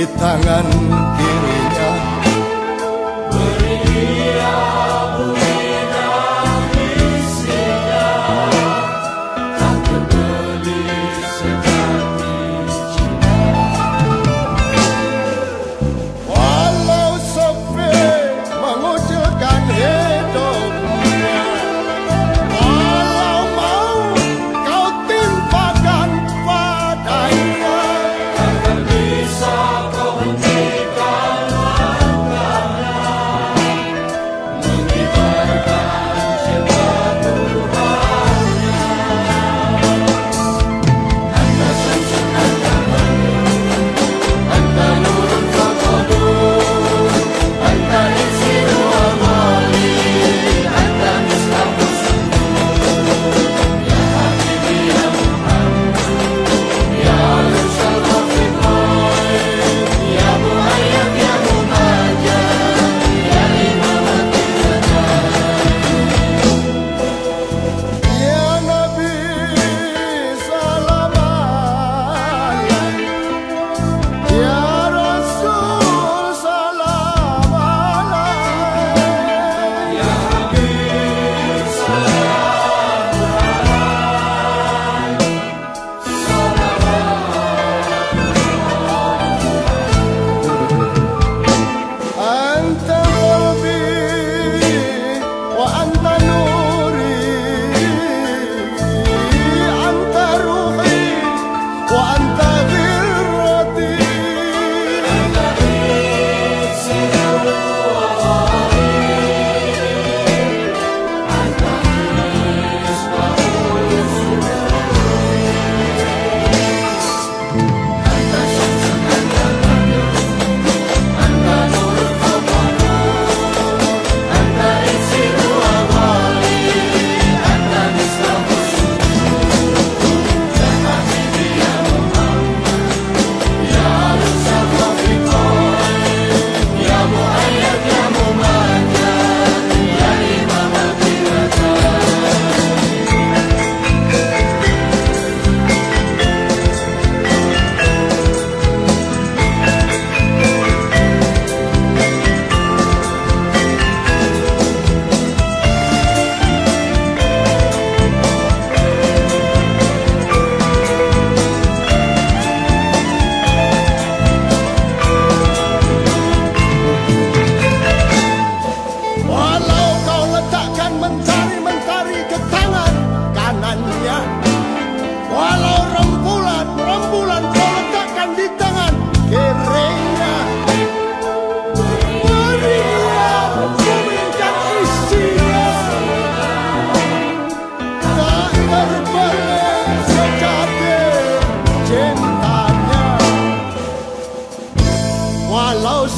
sitangan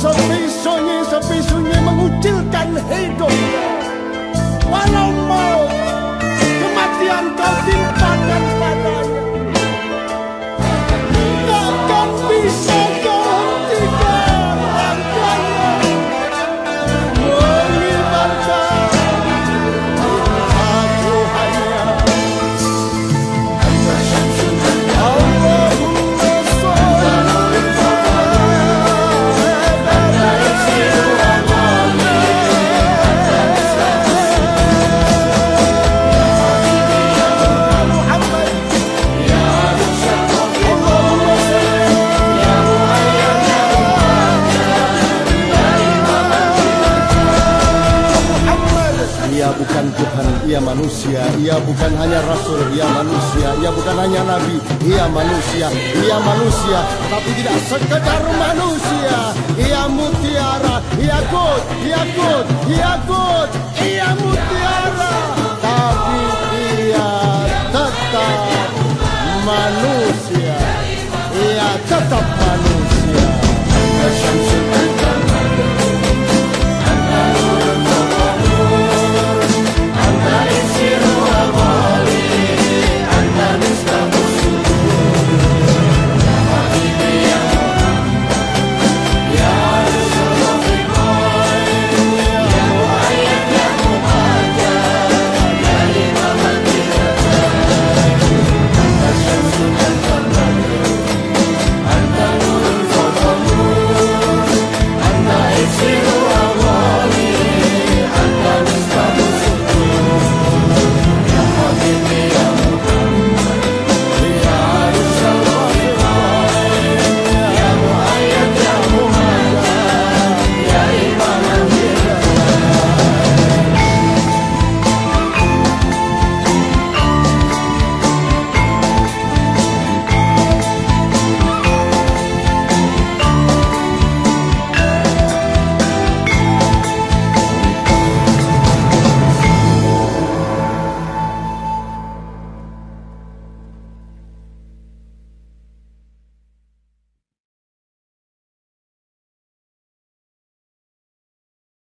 sepi sunyi sepi sunyi mengucilkan hidup walau mau Ia manusia Ia bukan hanya Rasul, ia manusia. Ia bukan hanya Nabi, ia manusia Ia manusia, tapi tidak sekedar manusia. Ia mutiara, ia good, ia good, ia good Ia mutiara, tapi ia tetap manusia